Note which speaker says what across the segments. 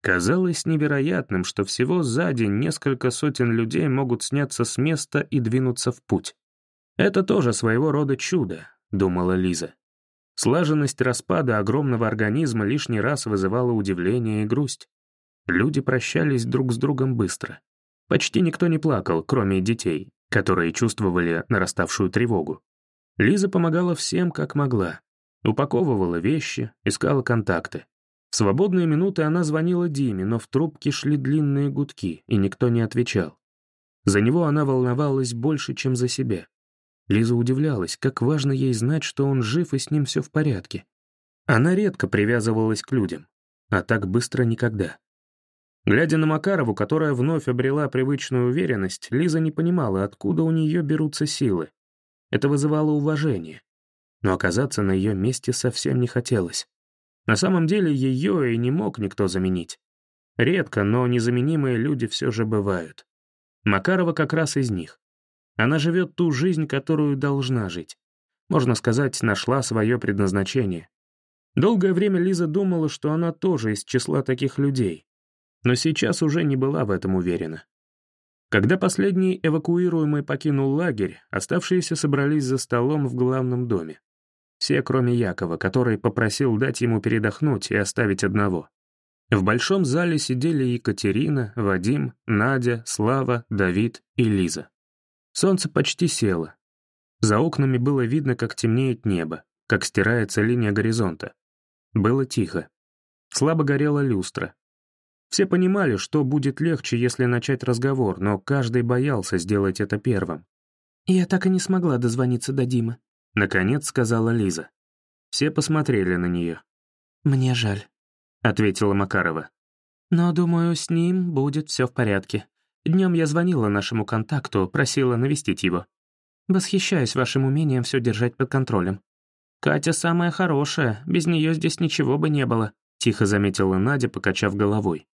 Speaker 1: Казалось невероятным, что всего за день несколько сотен людей могут сняться с места и двинуться в путь. «Это тоже своего рода чудо», — думала Лиза. Слаженность распада огромного организма лишний раз вызывала удивление и грусть. Люди прощались друг с другом быстро. Почти никто не плакал, кроме детей, которые чувствовали нараставшую тревогу. Лиза помогала всем, как могла. Упаковывала вещи, искала контакты. В свободные минуты она звонила Диме, но в трубке шли длинные гудки, и никто не отвечал. За него она волновалась больше, чем за себя. Лиза удивлялась, как важно ей знать, что он жив и с ним все в порядке. Она редко привязывалась к людям, а так быстро никогда. Глядя на Макарову, которая вновь обрела привычную уверенность, Лиза не понимала, откуда у нее берутся силы. Это вызывало уважение. Но оказаться на ее месте совсем не хотелось. На самом деле ее и не мог никто заменить. Редко, но незаменимые люди все же бывают. Макарова как раз из них. Она живет ту жизнь, которую должна жить. Можно сказать, нашла свое предназначение. Долгое время Лиза думала, что она тоже из числа таких людей. Но сейчас уже не была в этом уверена. Когда последний эвакуируемый покинул лагерь, оставшиеся собрались за столом в главном доме. Все, кроме Якова, который попросил дать ему передохнуть и оставить одного. В большом зале сидели Екатерина, Вадим, Надя, Слава, Давид и Лиза. Солнце почти село. За окнами было видно, как темнеет небо, как стирается линия горизонта. Было тихо. Слабо горела люстра. Все понимали, что будет легче, если начать разговор, но каждый боялся сделать это первым.
Speaker 2: «Я так и не смогла дозвониться до Димы», —
Speaker 1: наконец сказала Лиза. Все посмотрели на нее.
Speaker 2: «Мне жаль», —
Speaker 1: ответила Макарова.
Speaker 2: «Но, думаю, с ним будет все в порядке. Днем я звонила нашему контакту, просила навестить его. Восхищаюсь вашим умением все держать под контролем. Катя самая хорошая, без нее здесь ничего бы не было», — тихо заметила Надя, покачав головой.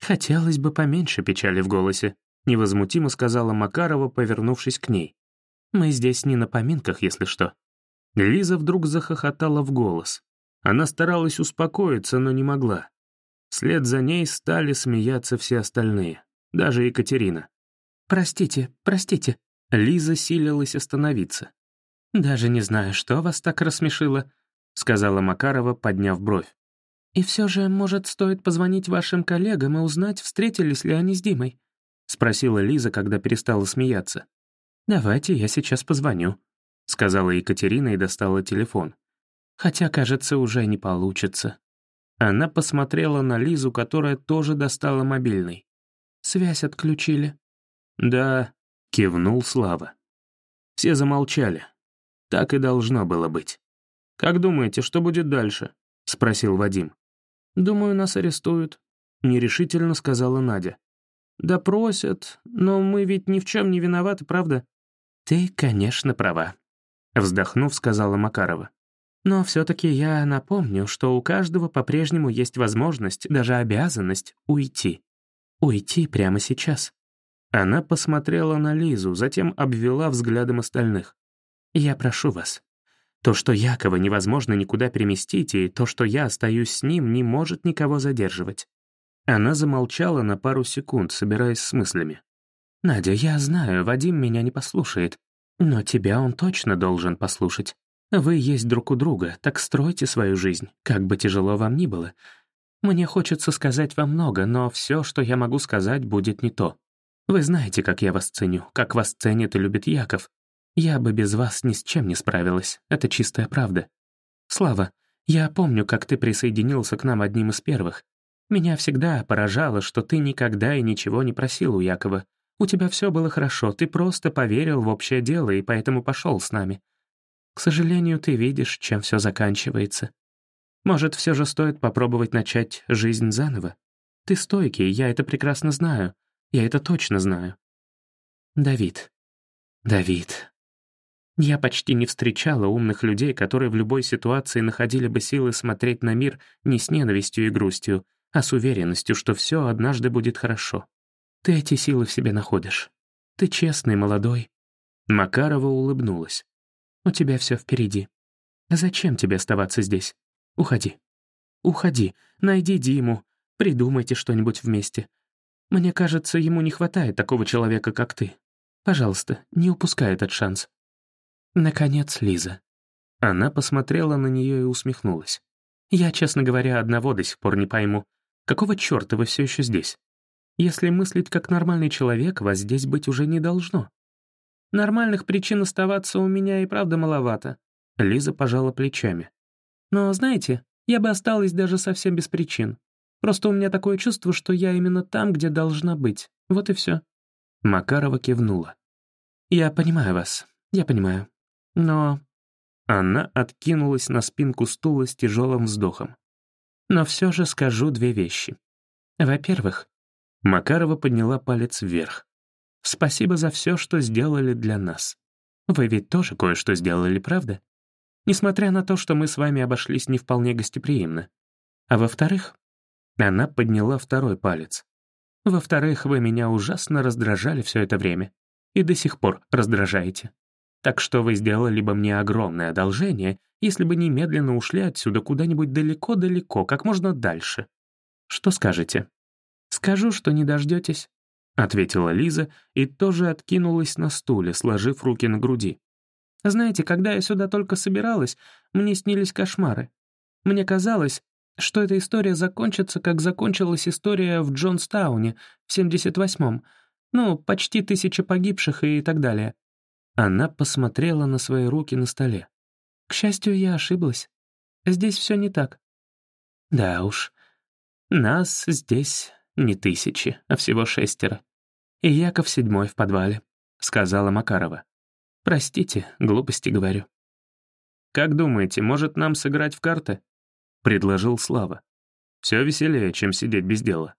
Speaker 2: «Хотелось бы поменьше печали в голосе», — невозмутимо сказала Макарова, повернувшись к ней. Мы здесь не на поминках, если что».
Speaker 1: Лиза вдруг захохотала в голос. Она старалась успокоиться, но не могла. Вслед за ней стали смеяться все остальные, даже Екатерина.
Speaker 2: «Простите, простите».
Speaker 1: Лиза силилась остановиться.
Speaker 2: «Даже не знаю, что вас так рассмешило», — сказала Макарова, подняв бровь. «И все же, может, стоит позвонить вашим коллегам и узнать, встретились ли они с Димой?» — спросила Лиза, когда перестала смеяться. «Давайте я сейчас позвоню», — сказала Екатерина и достала телефон. «Хотя, кажется, уже не получится». Она посмотрела на Лизу, которая тоже достала мобильный. «Связь отключили».
Speaker 1: «Да», — кивнул Слава. Все замолчали. Так и должно было быть. «Как думаете, что будет дальше?» — спросил Вадим.
Speaker 2: «Думаю, нас арестуют», — нерешительно сказала Надя. «Допросят, но мы ведь ни в чем не виноваты, правда?» «Ты, конечно, права», — вздохнув, сказала Макарова. «Но все-таки я напомню, что у каждого по-прежнему есть возможность, даже обязанность, уйти. Уйти прямо сейчас».
Speaker 1: Она посмотрела на Лизу, затем обвела взглядом остальных.
Speaker 2: «Я прошу вас. То, что Якова невозможно никуда переместить, и то, что я остаюсь с ним, не может никого задерживать».
Speaker 1: Она замолчала на пару секунд, собираясь с мыслями.
Speaker 2: «Надя, я знаю, Вадим меня не послушает, но тебя он точно должен послушать. Вы есть друг у друга, так стройте свою жизнь, как бы тяжело вам ни было. Мне хочется сказать вам много, но все, что я могу сказать, будет не то. Вы знаете, как я вас ценю, как вас ценит и любит Яков. Я бы без вас ни с чем не справилась, это чистая правда. Слава, я помню, как ты присоединился к нам одним из первых. Меня всегда поражало, что ты никогда и ничего не просил у Якова, у тебя все было хорошо, ты просто поверил в общее дело и поэтому пошел с нами. К сожалению, ты видишь, чем все заканчивается. Может, все же стоит попробовать начать жизнь заново? Ты стойкий, я это прекрасно знаю. Я это точно знаю. Давид. Давид. Я почти не встречала умных людей, которые в любой ситуации находили бы силы смотреть на мир не с ненавистью и грустью, а с уверенностью, что все однажды будет хорошо. Ты эти силы в себе находишь. Ты честный, молодой». Макарова улыбнулась. «У тебя все впереди. Зачем тебе оставаться здесь? Уходи. Уходи, найди Диму, Придумайте что-нибудь вместе. Мне кажется, ему не хватает такого человека, как ты. Пожалуйста, не упускай этот шанс. Наконец, Лиза. Она посмотрела на нее и усмехнулась. Я, честно говоря, одного до сих пор не пойму. Какого черта вы все еще здесь? Если мыслить как нормальный человек, вас здесь быть уже не должно. Нормальных причин оставаться у меня и правда маловато. Лиза пожала плечами. Но, знаете, я бы осталась даже совсем без причин. Просто у меня такое чувство, что я именно там, где должна быть. Вот и все. Макарова кивнула. «Я понимаю вас, я понимаю. Но...» Она откинулась на спинку стула с тяжелым вздохом. «Но все же скажу две вещи. Во-первых...» Макарова подняла палец вверх. «Спасибо за все, что сделали для нас. Вы ведь тоже кое-что сделали, правда? Несмотря на то, что мы с вами обошлись не вполне гостеприимно. А во-вторых...» Она подняла второй палец. Во-вторых, вы меня ужасно раздражали все это время. И до сих пор раздражаете. Так что вы сделали бы мне огромное одолжение, если бы немедленно ушли отсюда куда-нибудь далеко-далеко, как можно дальше. Что скажете? Скажу, что не дождетесь, — ответила Лиза и тоже откинулась на стуле, сложив руки на груди. «Знаете, когда я сюда только собиралась, мне снились кошмары. Мне казалось, что эта история закончится, как закончилась история в Джонстауне в 78-м. Ну, почти тысяча погибших и так далее. Она посмотрела на свои руки на столе. К счастью, я ошиблась. Здесь все не так. Да уж, нас здесь не тысячи, а всего шестеро. И Яков седьмой в подвале, сказала Макарова. Простите, глупости говорю. Как думаете, может нам сыграть в карты? — предложил Слава. «Все веселее, чем сидеть без дела».